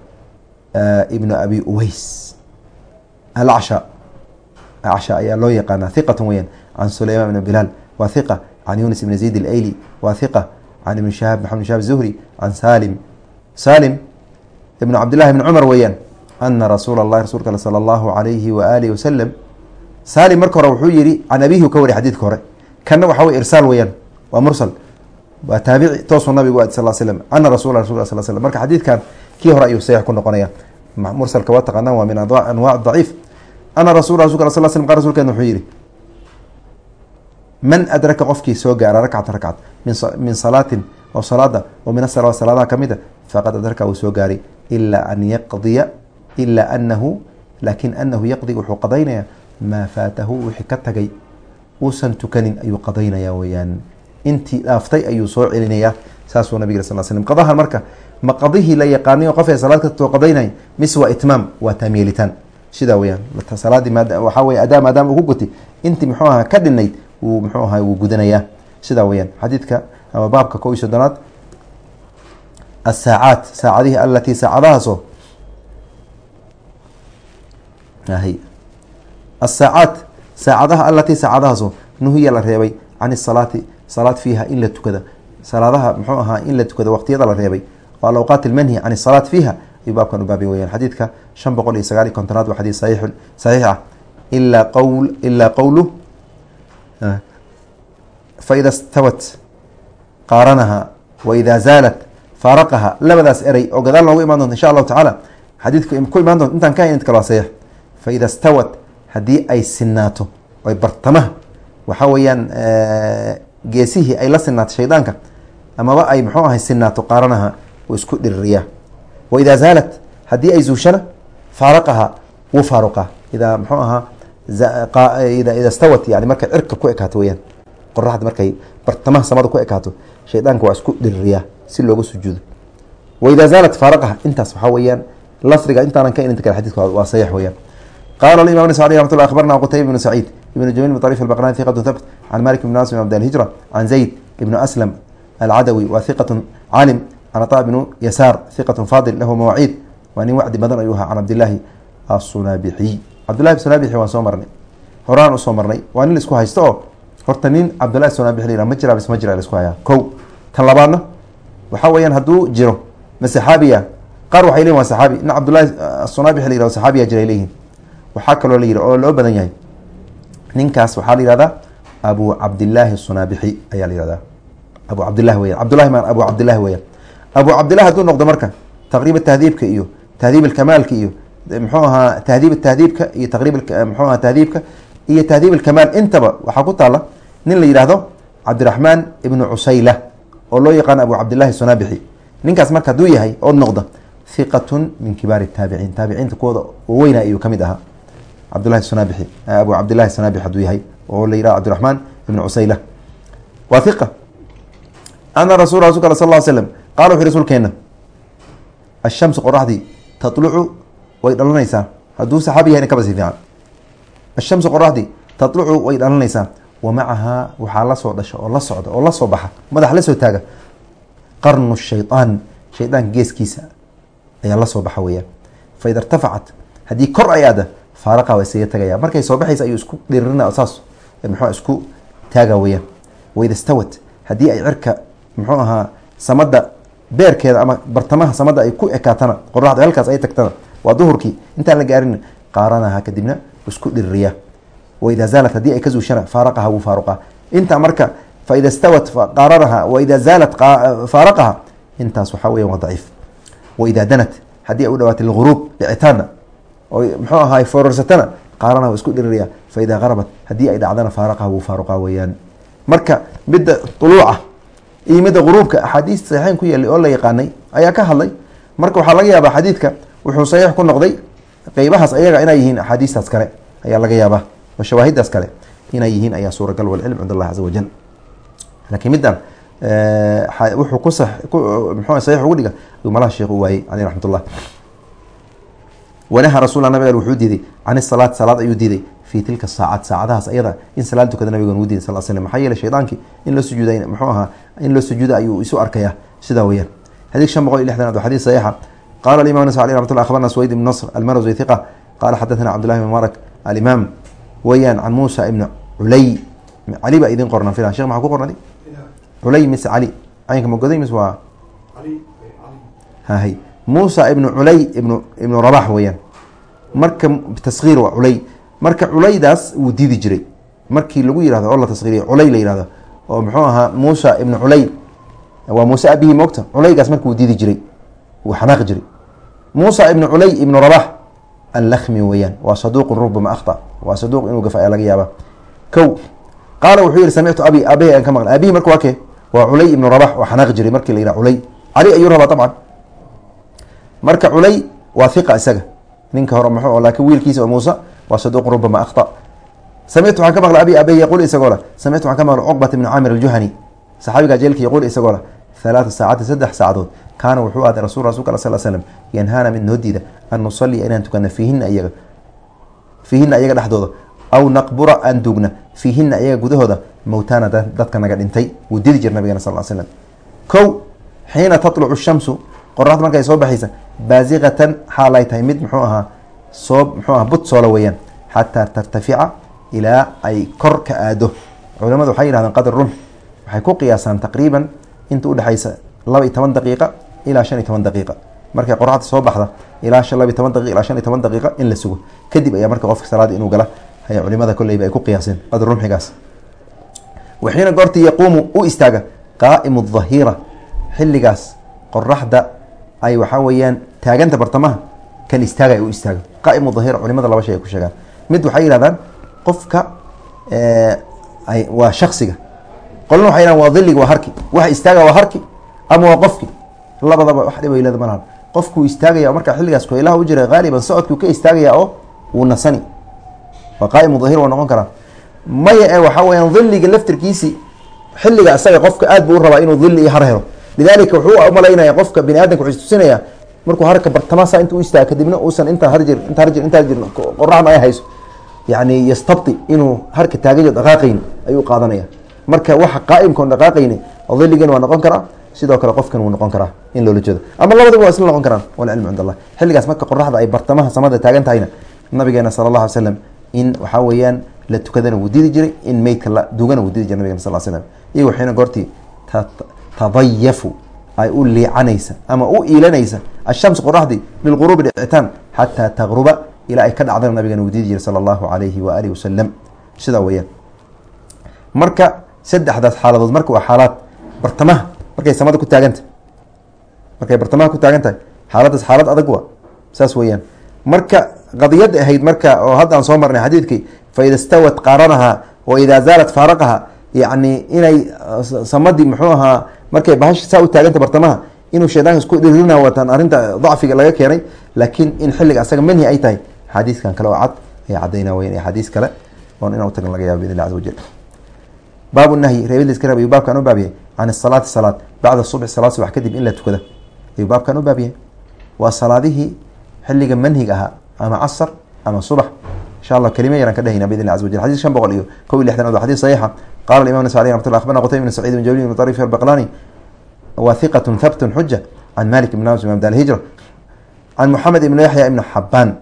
ibnu abi uweys alcsha acsha ayaa loo yaqaana hiqatan weyaan can sulayman ibn bilaal waa hiqa can yunis ibn zayd alayli waa hiqa can ibn shahaab maxamed shahab zuhri can salim salim ibn cabdillahi ibn cumar weeyaan ana rasuula اllahi rasulka al sala allahu alayhi waalihi wasalam salim marka hore wuxuu yihi can abihi ka wariy xadidka hore kana waxa wey irsaal weeyaan waa mursal waa taabici toosuu nabigu ad sal slm ana rasul rasul sl slm marka xadiidkan kii hore ayuu saxiix ku noqonaya mursalka waa taqaanaan waa min anwac daciif. Ana rasul sal slm qa rasulkeena wuxuu yihi man adraka qofkii soo gaara rakcata rakcad min salaatin oo salaada oo min asala salaadaha ka mid a faqad adraka uu soo gaaray ilaa an yaqdiya ilaa anahu laakin anahu yaqdi wuxuu qadaynaya maa faatahu wixii ka tagay uusan tukanin ayuu qadaynaya weyaan intii dhaaftay ayuu soo celinayaa saasuu nabig sal slm qadahan marka ma qadihii la yaqaanayo qof ee salaad ka soo qadaynay mise waa itmaam waa taamyeelitaan. Sidaa weyaan salaadii waxaa wey adaa ugu guti intii muxuu aha ka dhinayd wuu muxuu aha wuu gudanayaa. Sidaa weyaan xadiidka ama baabka ko iyo soddonaad asaacaat saacadihi alatii saacadahaasoo asaacaat saacadaha alatii saacadahaasoo nuhiya la reebay can isalaati salaad fiiha in la tukada. Salaadaha muxuu ahaa in la tukada waqtiyada la reebay. Oo alawqaat almanhi can isalaat fiiha ayuu baabkan u baabay weyaan xadiidka shan boqol iyo sagaal iyo kontonaad waa xadiid saxiix saxiix ah. Ilaa qowl ilaa qowlu faida stawat qaaranaha waida zaalat faaraqaha. Labadaas erey oo gadaal noogu imaan doonta insha allahu tacaala xadiidka ku imaan doonta intaan ka hayn inta kale waa saxiix. Faida stawat haddii ay sinaato oy bartamaha waxaa weeyaan geesihii ay la sinaato shaydaanka amaba ay muxuu ahay sinaato qaaranaha wuu isku dhiririyaa waidaa zaalat haddii ay zuushana faaraqaha wuu faaruqaa. Idaa muxuu ahaa ida stawat yani markay cirka ku ekaato weyaan qoraxda markay bartamaha samada ku ekaato shaydaanka waa isku dhiririyaa si looga sujuudo. Waidaa zaalat faaraqaha intaas waxaa weeyaan lafdiga intaanan ka ininta kale xadidka waa saxiix weyaan qala imam ns alي ramat lla abarna qutayba ibnu saciid ibn jamil bn طrيf الbaqrani hiqat thabt can malik bn nas abd alhijra can zayd ibn aslam alcadawi wa hiqat calim can aطa bnu yasaar hiqat fadil lahu mawaciid waa nin wacdi badan ayuu ahaa can cabdillaahi asunaabixiy cabdullahi sunaabixi waan soo marnay horaan usoo marnay waa nin isku haysto oo horta nin cabdullahi sunaabixi la ma jira bis ma jira laisku hayaa ko tan labaadna waxaa weeyaan hadduu jiro ma saxaabiya qaar waxay leyihin waa saxaabi nin cabdullahi sunaabixi la yirahdo saxaabiya jira ay leyihin waxaa kaloo la yihi oo loo badan yahay ninkaas waxaa la yihahdaa abu cabdillaahi sunaabixi ayaa la yihahdaa abu cabdillahi weyan cabdullahi ma abu cabdillahi weyaan abu cabdillahi hadduu noqdo marka taqriib tahdiibka iyo tahdiib alkamaalka iyo muxuu ahaa tahdiib tahdiibka iyo taqriib muxuu ahaa tahdiibka iyo tahdiib alkamaal. Intaba waxaa ku taala nin la yihahdo cabdiraxmaan ibnu cusayla oo loo yaqaano abu cabdillahi sunaabixi ninkaas marka hadduu yahay oo noqda hiqatun min kibaari taabiciin taabiciinta kuwooda weyna ayuu ka mid ahaa cabdullahi sunabixi abu cabdillahi sanabix hadduu yahay oo la yihah cabdiraxmaan ibnu cusayla waa hiqa ana rasul rasulka al sal ll slam qala wuxu rasuulkeena ashamsu qoraxdii tatlucu way dhalanaysaa hadduu saxaabi yahayna kaba si fiican. Ashamsu qoraxdii tatlucu way dhalanaysaa wa macahaa waxaa la soo dhasha oo la socda oo la soo baxa. Madax la soo taaga. Qarnu shayaan shaydaanka geeskiisa ayaa la soo baxa weyaan faida irtafacat haddii kor ay aada faaraqa waa isaga tagaya. Markay soo baxaysa ayuu isku dhiririna saas muxuu isku taaga weyaan waida stawat haddii ay cirka muxuu ahaa samada beerkeeda ama bartamaha samada ay ku ekaatana qoraxda halkaas ay tagtana waa duhurkii. Intaan la gaarin qaaranaha kadibna isku dhiririya waida zaalat haddii ay ka zuushana faaraqaha wuu faaruqa intaa marka faida stawat qaaranaha waida zaalat faaraqaha intaas waxaa weya waa daciif. Waida danat haddii ay u dhawaatay lguruub dhicitaanna oo muxuu ahaay foorarsatana qaaranaha waa isku dhiririya faida qarabat haddii ay dhacdana faaraqaha wuu faaruqa weeyaan. Marka midda uluuca iyo midda guruubka axaadiis saxiixeyn ku yeelay oo la yaqaanay ayaa ka hadlay. Marka waxaa laga yaabaa xadiidka wuxuu saxiix ku noqday qeybahaas ayaga inay yihiin axaadiistaas kale ayaa laga yaabaa oo shawaahidaas kale inay yihiin ayaa suuragal walcilm cind allah caza wajal. Laakiin middan wuxuu ku mxu saxiix ugu dhiga ayuu malaha sheekh u waayey caleyh raxmat wanaha rasul nabiga wuxuu diiday can isalaati salaad ayuu diiday. Fi tilka saacad saacadahaas ayada in salaad tukada nabigan uu diiday sal slm maxaa yeele shaydaankii in loo sujuuda muxuu ahaa in loo sujuuda ayuu isu arkaya. Sidaa weyaan xadiid shan boqol iyo lixdanaad waa xadiid saxiixa. Qala imam nas alي ramat lla abarna swayd ibn nasr almarwsi hiqa qala xadathana cabdullahi bn mubarak alimaam weyaan can muusa ibni culay. Cali baa idin qorna filan. Shekh maxaa ku qornadi culay mise cali caynka magoday mise waa? Hahay muusa ibnu culay ibnu ibnu rabax weyaan marka taskhiir waa culay. Marka culaydaas wuu diidi jiray. Markii lagu yihahdo oo la taskhiiriyo culay la yihahdo oo muxuu ahaa muusa ibnu culay. Waa muuse abihi moogta. Culaygaas marka wuu diidi jiray wuu xanaaqi jiray. Muusa ibnu culay ibnu rabax allakmi weyaan waa saduuqun rubama akhta. Waa saduuq inuu gafa ayaa laga yaaba kow qaala wuxuu yihi samictu abi aabahey aan ka maqlay. Abihi marka waa kee waa culay ibnu rabax waa xanaaqi jiray markii la yihah culay. Cali ayuu rabaa dabcan. Marka culay waa hiqa isaga ninka hore muxuu laakiin wiilkiisa oo muuse waa saduuqun rubama akhta. Samictu waxaan ka maqlay abi aabahey yaquul isagoo leh waxaan ka maqlay cuqbat ibni caamir aljuhani. Saxaabiga jeelka yaquul isagoo leh saacati saddex saacadood. Kaana wuxuu aaday rasul rasulka sal slm yanhaana mid noo diida an nusalia inaan tukana fiihina iyaga fiihina iyaga dhexdooda aw naqbura aan dugna fiihina iyaga gudahooda mowtaana dadka naga dhintay. Wuu didi jir nabigana sal slm kow xiina tatlucu shamsu qoraxda markay soo baxaysa baasiqatan xaal ay tahay? Mid muxuu ahaa soo muxuu aha bud soola weeyaan xataa tartafica ilaa ay kor ka aado. Culamadu waxay yihahdeen qadr rumx waxay ku qiyaasaan taqriiban inta udhexaysa laba iyo toban daqiiqa ilaa shan iyo toban daqiiqa. Markay qoraxda soo baxda ilaa laba iyo toban daqiqa ilaa shan iyo toban daqiiqa in la sugo. Kadib ayaa marka qofka salaada inuu gala ayaa culimada kolleyba ay ku qiyaaseen qadr rumxigaas waxiina goortii yaquumu u istaaga qaa'imu dhahira xilligaas qoraxda ay waxaa weeyaan taaganta bartamaha kan istaagay u istaaga. Qaa'imu dhahira culimada laba shay ay ku sheegaan. Mid waxay yihahdaan qofka waa shaksiga qolna waxay yhahan waa dhiliga waa harki. Waxa istaaga waa harki ama waa qofki. Labadaba wax dhib leeda malahan qofkuu istaagaya markaa xilligaas koylaha u jira haaliban socodkuu ka istaagaya oo wuu nasani. Waa qaaimu dhahir waa noqon karaa. Maya ee waxaa weyaan dhiliga laftirkiisi xilliga isaga qofka aad buu u rabaa inuu dhili iyo har helo lidalika wuxuu u malaynaya qofka bini aadamka wuxuu istusinaya markuu harka bartamasa inta u kadibna uusan intaa harjir inta harjir intaa jir qoraxna ay hayso. Yani yastabti inuu harka taagayo dhaqaaqayn ayuu qaadanaya. Marka waxa qaaimka on dhaqaaqayni waa noqon karaa sidoo kale qofkan wuu noqon karaa in loola jeedo. Ama labadaba waa isla noqon karaan walcilmu cind allah xilligaas marka qoraxda ay bartamaha samada taagan tahayna nabigeena sala allah alay slam in waxaa weeyaan la tukadana wuu didi jiray in meydka la dugana wuu didi jiray nabigena sal slam iyo waxayna goortii tadayafu ay u liicanaysa ama u iilanaysa ashams qoraxdii lilquruubi dhicitaan xataa taqruba ilaa ay ka dhacdana nabigena wuu didi jiray sala allahu alayhi wa wasalam sidaa weyaan marka saddexdaas xaaladood marka waa xaalaad bartamaha markay samada ku taaganta markay bartamaha ku taagan tahay xaalad adag wa saas weeyaan marka qadiyada ahayd marka oo haddaan soo marnay xadiidkii faida stawat qaaranaha wa idaa zaalat faaraqaha yacni inay samadii muxuu ahaa markay bahasha saa u taaganta bartamaha inuu shaydaanka isku dhiririna watan arrinta dacfiga laga keenay laakiin in xilliga asaga manhi ay tahay xadiiskan kale oo cad ay caddaynaa weyan xadiis kale oon inaan utagna laga yaba bidn illah caza wajal baabu nahyi reebid iska ayuu baabkan u baabiyay can asalaati salaad bacda subx salaad subax kadib in la tukada. Ayuu baabkan u baabiyay waa salaadihii xilliga manhiga ahaa ama casar ama subax insha allah kelima yaraan ka dhehayna bidn caza wajal xadis shan boqol iyo kow iyo lixdan xadis saxiixa qala imam nas alih raxmat llah akhbarna qutayb ibn sacid ibn jabli ibn tarif albaqlani wa hiqatun thabtun xuja can malik ibn nas imam dar hijra can moxamed ibn yaxya ibn xabaan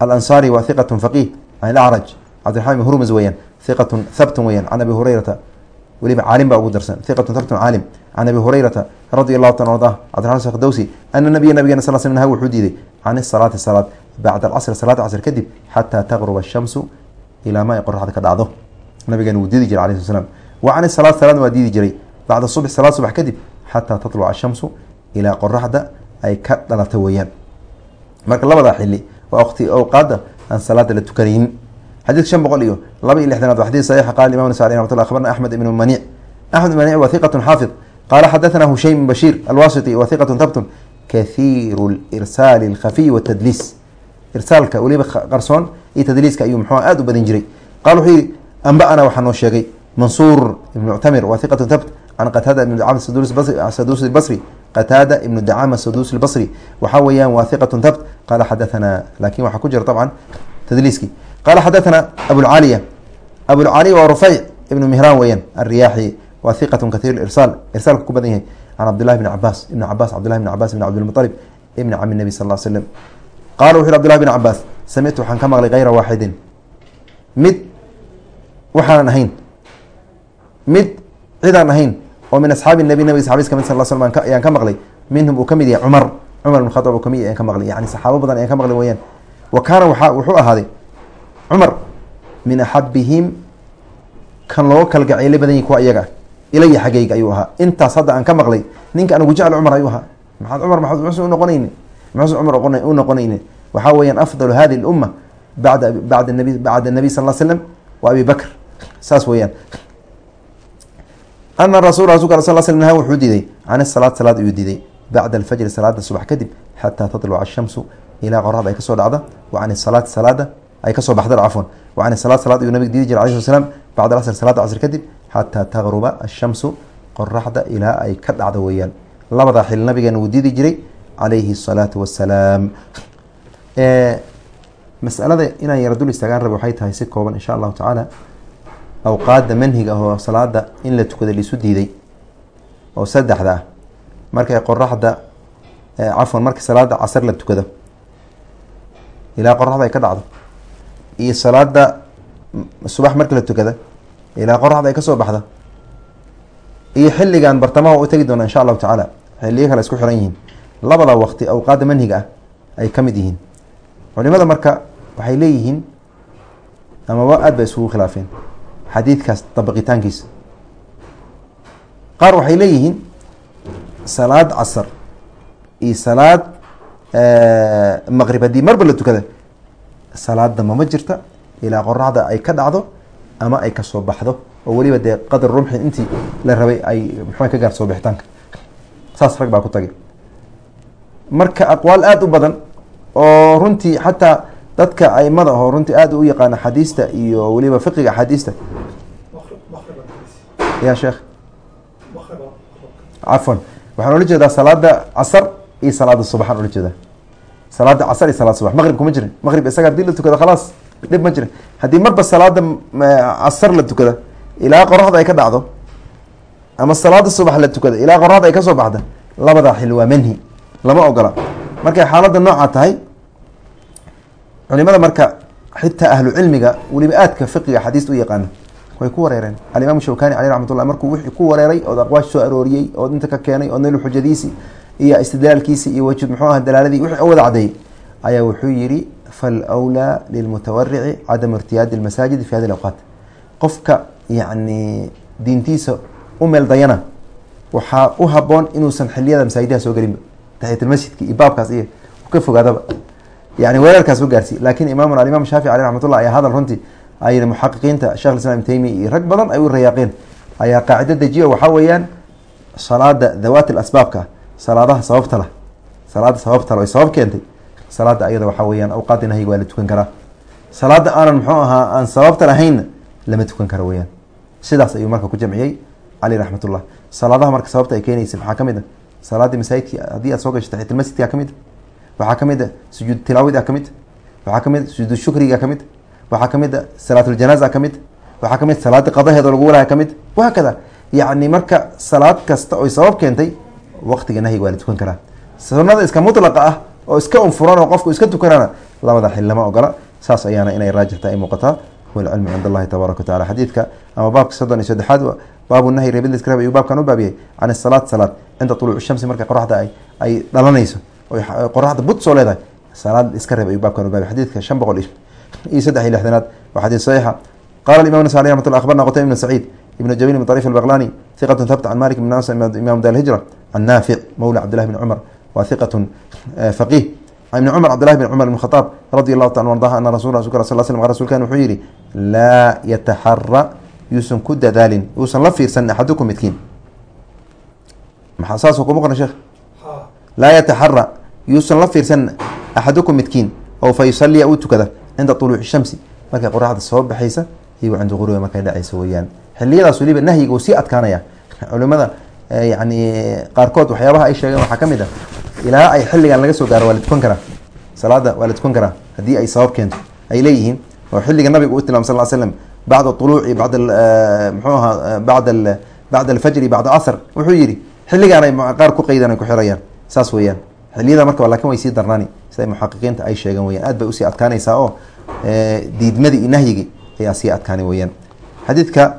alansari wa hiqatun faqih can ilacraj cabdiraxman ibn hurmuz weeyaan hiqatun thabtun weeyaan can abi hurayrata weliba caalim baa ugu darsan hiqatun thabtun caalim can abi hurayrata radi allahu ta arda cabdiraxman sakhdowsi ana nabiya nabigena sal sl naha wuxuu diiday can isalaati salaad bacda alcasri salaada casr kadib xataa taqruba ashamsu ilaa ma qoraxda ka dhacdo nabigeena wuu diidi jiray alai sl slam wa can salaad salaadna waa diidi jiray bacda subx salaad subax kadib xataa tatluca ashamsu ilaa qoraxda ay ka dhalata weeyaan marka labadaa xili waa waqti awqaada aan salaada la tukanaynin xadiidka shan boqol iyo laba iyo lixdanaad waa xadid saxiixa qala imam nasai ramat llah abarna axmed ibnu maniic axmed ibn hiqatun xaafid qaala xadathana hushaym bashiir alwasiti wa hiqatun thabtun lirsaali alkhafiy watadliis irsaalka weliba qarsoon iyo tadliiska ayuu muxua aada u badin jiray. Qala wuxuu yihi amba-ana waxaa noo sheegay mansuur ibn muctamir wa hiqatun thabt can qataada ibn dacama saduus basri qataada ibnu dacama saduus lbasri waxaa weeyaan waa hiqatun thabt. Qala xadathana laakiin waxaa ku jira طabcan tadliiskii qala xadathana abulcaaliya abulcaaliya waa rufeyc ibnu mihraan weeyaan alriyaaxi waa hiqatun kahiir irsaal irsaalka ku badan yahay can cabdillahi bni cabaas ibni cabaas cabdillahi bni cabas ibn cabdilmuطalib ibni cami nabi sal l slam qala wuxu yhi abdillahi bn cabaas samictu waxaan ka maqlay kayra waaxidin mid waxaanan ahayn mid cidaan ahayn oo min asxaabi nabi nabig saxabis ka mid sal slam ayaan ka maqlay minhum uu ka mid yahay cumar cumar bn khadaab uu ka mid yahay ayaan ka maqlay yani saxaabo badan ayaan ka maqlay weyaan wa kaana wuxuu ahaaday cumar min axabihim kan looga kalgaceyle badan yahi kuwa iyaga ilaya xaggayga ayuu ahaa intaas hadda aan ka maqlay ninka aan ugu jecel cumar ayuu ahaa maxaad cumar maxaad muxuusan unoqonayni muxuusan cumar u noqonayni waxaa weeyaan afdalu hadi lumma bada bada nabi bacda nabiy sal slam wa abi bakr. Saas weeyaan. Ana rasul rasulka al sal sl naha wuxuu diiday can salaad salaad ayuu diiday. Bacda alfajri salaada subax kadib xataa tatluca ashamsu ilaa qoraxda ay ka soo dhacda wa can salaati salaada ay ka soo baxda cafwan. Wa can salaad salaad ayuu nabiga diidi jiray alai sl slam bacda asr salaada casr kadib xataa taqruba ashamsu qoraxda ilaa ay ka dhacdo weeyaan. Labadaa xil nabigeena wuu diidi jiray calayhi asalaatu wassalaam masalada inaan yara dul istaagaan raba waxay tahay si kooban insha allahu tacaala awqaadda manhiga oo salaada in la tukada laisu diiday oo saddexda ah. Markay qoraxda cafwan markii salaada casar la tukado ilaa qoraxda ay ka dhacdo iyo salaada subax markii la tukada ilaa qoraxda ay ka soo baxda iyo xilligan bartamaha u tegi doona insha allahu tacaala xiliyo kale isku xiran yihiin labada waqti awqaadda manhiga ah ay ka mid yihiin. Culimada marka waxay leeyihiin amaba aad ba isugu khilaafeen xadiidkaas dabaqitaankiisa. Qaar waxay leeyihiin salaad casar iyo salaad maqrib. Haddii marba la tukada salaada mama jirta ilaa qoraxda ay ka dhacdo ama ay ka soo baxdo oo weliba dee qadar rumxin intii la rabay ay muxua ka gaar soo bixitaanka. Saas rag baa ku tagay marka aqwaal aada u badan oo runtii xataa dadka aimada oo runtii aada u yaqaana xadiista iyo weliba fiqiga axaadiista ya sheekh cafwan waxaan ola jeedaa salaada casar iyo salaada subaxaan ola jeedaa. Salaada casar iyo salaada subax. Maqrib kuma jirin. Maqrib isaga haddii la tukado khalaas dhib ma jirin. Haddii marba salaada casar la tukada ilaa qoraxda ay ka dhacdo ama salaada subax la tukada ilaa qoraxda ay ka soo baxda labadaa xil waa manhi lama ogola. Markay xaaladda noocaa tahay culimada marka xitaa ahlu cilmiga weliba aadka fiqiga xadiista u yaqaana way ku wareereen. Alimaam shawkani caleyh raxmat ullah markuu wixii ku wareeray ood aqwaash soo arooriyey ood inta ka keenay ood naylu xujadiisi iyo istidlaalkiisi iyo wajud muxuu ah dalaaladii wixii wada cadeeyey ayaa wuxuu yihi falwlaa lilmutawarici cadamu irtiyaadi lmasaajid fi hadi awqaat qofka yacni diintiisa u meel waxaa u haboon inuusan xiliyada masaajidaha soo gelinba taxiyatulmasjidka iyo baabkaas iyo ka fogaadaba yani weerarkaas u gaarsi laakiin imaam alimaam shaafici aleh raxmat ullah ayaa hadal runtii ay muxaqiqiinta shekh islam ibn iyo rag badan ay u rayaaqeen ayaa qaacido dejiyo waxaa weeyaan salaada dawaati asbaabka salaadaha sababta lah salaada sababta la sabab keentay salaada ayada waxaa weyaan awqaadi nahyiga waa la tukan karaa salaada aanan muxuu ahaa aan sababta lahaynna lama tukan karo weyaan sidaas ayuu marka ku jamciyey cali raxmat ullah salaadaha marka sababta ay keenaysa maxaa ka mid a salaadii masaajidki haddii aad soo gasho taxiyatulmasjidka ka mid waxaa ka mid a sujuud tilaawida ka mid waxaa ka mid sujuud shukriga ka mid waxaa ka mid a salaatuljanaaza ka mid waxaa ka mid salaada qadaheeda lagu walaya ka mid wahaakada yacni marka salaad kasta oy sabab keentay waqtiga nahyiga waa la tukan karaa. Sunada iska mutlaqa ah oo iska unfuran oo qofku iska tukanana labada xil lama ogola. Saas ayaana inay raajixta ay muuqataa. Walcilmu cind allahi tabaaraka watacala xadiidka. Ama baabka soddon iyo saddexaad baabu nahyi reebidliska ayuu baabkan u baabiyey can salaat salaad cinda tuluuc shamsi markay qoraxda ay ay dhalanayso oy qoraxda bud soo leedahay salaad iska reeb ayuu baabkan ubaabi xadiidka shan boqol iyo saddex iyo lixdanaad waa xadiis saxiixa qala imam nasai alih ramat llah akhbarna qutayb ibn saciid ibn jamiil ibn طarif albaqlani hiqat thabt can malik ibn nas imam dar hijra can naafic mawla cabdillahi bn cumar wa hiqat faqih ibn cumar cabdillahi bn cumar ibn khadaab radi allahu ta ardaha ana rasul sal slam rasulkan wuxuu yihi laa yataxara yuusan ku dadaalin yuusan la fiirsan axadukum midkiin. Saasoo kuma qorna sheekh laa yataxara yuusan la fiirsan axadukum midkiin oo fa yusaliya uu tukada cinda tuluuci shamsi. Markay qoraxda soo baxaysa iyo cinda qurubiga markay dhacaysa weeyaan. Xiliyadaas weliba nahyiga uu sii adkaanaya. Culimada yani qaarkood waxyaabaha ay sheegeen waxaa ka mid ah ilaa ay xilligan laga soo gaaro waa la tukan karaa. Salaada waa la tukan karaa haddii ay sabab keento ay leeyihiin oo xilliga nabiga u tilmaam sal slam bacda uluuci bad mxuu ahaa bad bacda alfajri bacda asr wuxuu yihi xilligaan ay qaar ku qeydan ay ku xirayaan saas weeyaan xiliyada marka laakiin way sii darnaani sida muxaqiqiinta ay sheegeen weyaan aad bay u sii adkaanaysaa oo diidmadii iyo nahyigi ayaa sii adkaanay weyaan xadiidka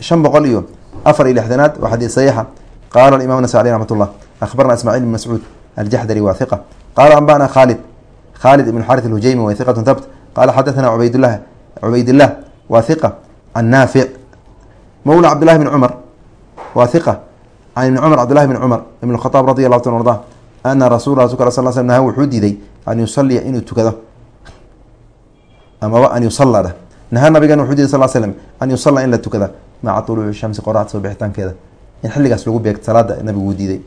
shan boqol iyo afar iyo lixdanaad waa xadiid saxiixa qaala imam nasa aleh raxmat ullah akhbarna ismaaciil ibn mascuud aljaxdari wa hiqa qaala anbana khalid khalid ibn xarit alhujaymi wa hiqatu thabt qala xadathana cubaydlah cubaydillah wa hiqa can naafic mawla cabdillahi bn cumar wa hiqa can ibni cumar cabdillahi bn cumar ibn khataab radi allahu ta arda ana rasul rasulka sal sl naha wuxuu diiday an yusaliya inuu tukado. Amaba an yusala dheh nahaa nabigan wuxuu diiday sal slm an yusala in la tukada. Maca tuluuci shamsi qoraxda soo bixitaankeeda. In xilligaas lagu beegto salaada nabigu uu diiday.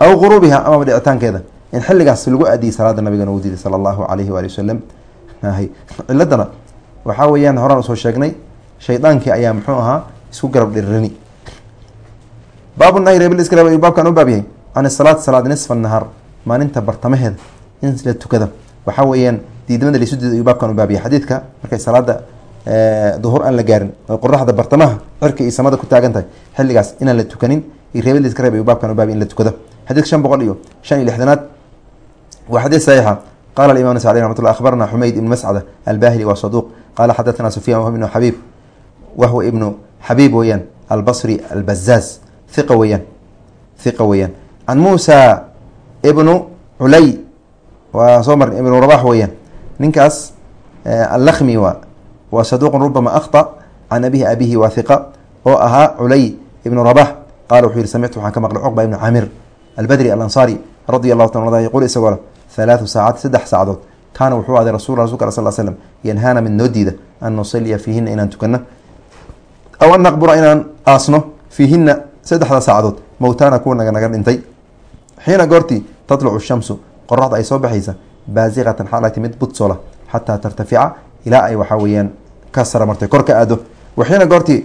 Aw quruubiha amaba dhicitaankeeda in xilligaas lagu adiyay salaada nabigana uu diiday sala allahu alayhi waali wasalam ciladana waxaa weeyaan horaan u soo sheegnay shaydaankii ayaa muxuu ahaa isku garab dhirini baabu nahy reebliska baabkan u baab yahay can salaati salaad nisfa nahaar maalinta bartamaheeda in la tukada waxaa weeyaan diidmada laisu diiday ayuu baabkan u baabiyay xadiidka markay salaada duhur aan la gaarin oo qoraxda bartamaha cirka iyo samada ku taagan tahay xilligaas inaan la tukanin iyo reebadiis ka reeb ayuu baabkan u baabiy in la tukado. Xadiidka shan boqol iyo shan iyo lixdanaad waa xadiid saxiixa. Qala alimam nas aleh ramat llah akhbarna xumayd ibn mascada albahili wa saduuq qala xadathana sufyan wh ibnu xabiib wahwa ibnu xabiib weeyaan albasri albazaaz hiqa weeyaan hiqa weeyaan can muusa ibnu culay waa soo mar ibnu rabax weeyaan ninkaas allakmi waa waa saduuqun rubama akhطa can abihi abihi waa hiqa oo ahaa culay ibnu rabax qala wuxuu yihi samictu waxaan ka maqlay cuqba ibnu camir albadri alansaari radi allahu ta a yqul isagoo le halaathu saacad saddex saacadood kaana wuxuu aday rasul rasulka sal slm yanhaana mid noo diida an nusaliya fiihina inaan tukano aw an naqbura inaan aasno fiihina saddexda saacadood mowtaana kuwa naga dhintay xiina goortii tatlucu shamsu qoraxda ay soo baxaysa baasiqatan xaalati mid budsola xataa tartafica ilaa ay waxaa weeyaan ka saramartay kor aado waxiina goortii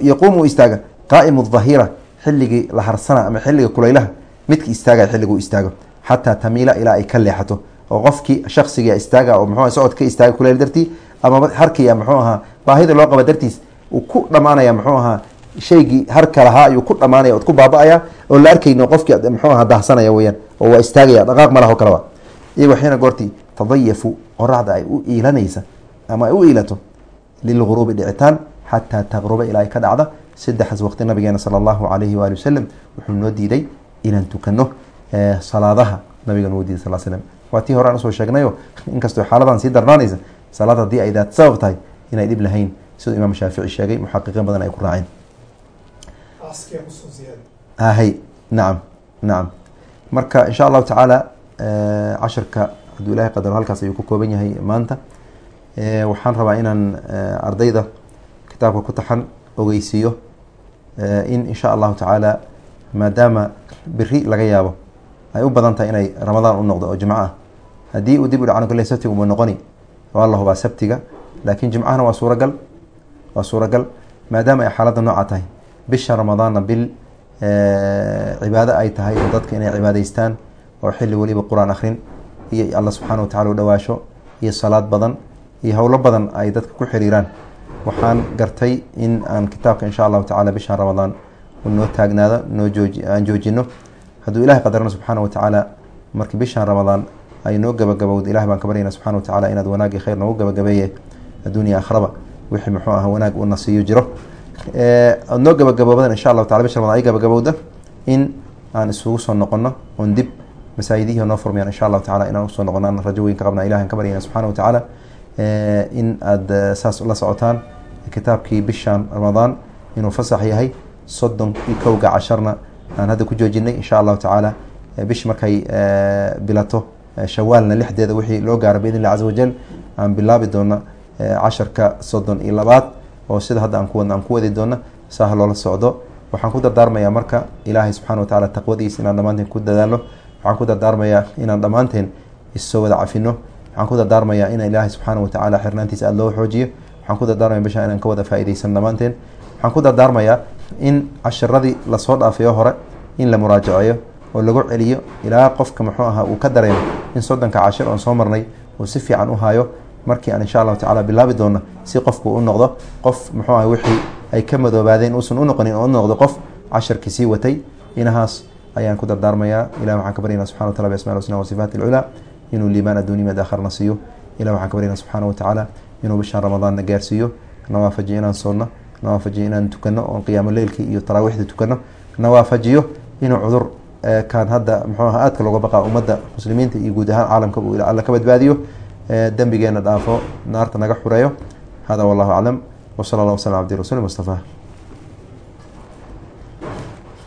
yaquumu istaaga qaa'imu dahira xilligii la harsana ama xilliga kulaylaha midki istaaga xilligu istaago xataa tamiila ilaa ay ka leexato oo qofkii shaksiga istaaga oo mxu socod ka istaaga kulayl dartii amaba harkiya muxuu ahaa baahida loo qaba dartiis uu ku dhamaanaya muxuu ahaa shaygii harka lahaa ayuu ku dhamaanaya ood ku baaba-aya oo la arkayno qofkii muxuu aha dahsanaya weyaan oo waa istaagaya dhaqaaq malaho kaleba iyago xiina goortii tadayafu qoraxda ay u iilanaysa ama ay u iilato lilguruubi dhicitaan xataa taqruba ilaa ka dhacda saddexaas waqti nabigeena sala allahu alayhi waali wasalam wuxuu noo diiday inaan tukano salaadaha nabiga noo diiday sal slm waa tii hore aan u soo sheegnayo inkastoo xaaladan sii darnaanaysa salaad haddii ay daad sabab tahay inay dhib lahayn siduu imaam shaafici sheegay muxaqiqiin badan ay ku raaceen. Hay nacam nacam marka insha allahu tacaala cashirka hadduu ilahay qadaro halkaas ayuu ku kooban yahay maanta. Waxaan rabaa inaan ardayda kitaabka ku taxan ogeysiiyo in insha allahu tacaala maadaama beri laga yaabo ay u badan tahay inay ramadaan u noqdo oo jimco ah haddii uu dib u dhacan kole sabtiga uma noqoni. Waa la hubaa sabtiga. Laakiin jimcahana waa suuragal. Waa suuragal maadaama ay xaaladda nooca tahay. Bisha ramadaanna bil cibaado ay tahay oo dadka inay cibaadeystaan oo xilli weliba qur'aan akhrin iyo alla subxaana watacala u dhawaasho iyo salaad badan iyo howlo badan ay dadka ku xiriiraan. Waxaan gartay in aan kitaabka insha allahu tacala bishan ramadaan noo taagnaado noo jooji aan joojino hadduu ilahay qadarana subxaana watacaala markii bishan ramadaan ay noo gabagabowda ilahay baan ka baryana subxana watacala inaad wanaag iyo khayr noogu gabagabeeye adduuniya akhraba wixii muxuu aha wanaag una siiyo jiro. Noo gabagaboobadan insha allahu tacala bisha ramadaan ay gabagabowda in aan isugu soo noqono oon dib masaajidihii noo furmayaan insha allahu tacala inaan u soo noqonaan rajo weyn ka qabnaa ilahan ka baryana subxana wa tacaala in aada saas la socotaan kitaabkii bishan ramadaan inuu fasax yahay soddon iyo kowga casharna aan hadda ku joojinay insha allahu tacaala bish markay bilato shawaalna lixdeeda wixii loo gaaro biidn illah caza wajal aan bilaabi doona casharka soddon iyo labaad oo sida hadda aan ku wadna aan ku wadi doona saaha loola socdo. Waxaan ku dardaarmayaa marka ilaahay subxana wa tacala taqwadiisa inaan dhammaanteen ku dadaalo. Waxaan ku dardaarmayaa inaan dhammaanteen issoo wada cafino. Waxaan ku dardaarmayaa in ilaahay subxaana wa tacaala xirnaantiisa aada loo xoojiyo. Waxaan ku dardaarmaya bishaan inaan ka wada faa-ideysan dhammaanteen. Waxaan ku dardaarmayaa in cashiradii la soo dhaafayo hore in la muraajaceeyo oo lagu celiyo ilaa qofka muxuu ahaa uu ka dareemo in soddonka cashir oon soo marnay uu si fiican u hayo markii aan insha allahu tacala bilaabi doono si qofku u noqdo qof muxuu aha wixii ay ka madoobaadeen uusan u noqonin oo u noqdo qof casharkii sii watay. Inahaas ayaan ku dardaarmayaa. Ilah waxaan ka baryana subxana wa tacala biasma lhusna wa sifaati inuu liibaan adduuniya mid aakharna siiyo. Ilah waxaan ka baryana subxaana wa inuu bishaan ramadaanna gaarsiiyo nawaafajiyo inaan soonno nawaafajiyo inaan tukano oon qiyaamo leylkii iyo taraawiixda tukano nawaafajiyo inuu cudur kaan hadda muxuu aha aadka looga baqaa ummadda muslimiinta iyo guud ahaan caalamka uu alla ka badbaadiyo. Dembigeena dhaafo naarta naga xureeyo. Hada wallahu aclam. Wsala allah wslam abdi rasuli mustafa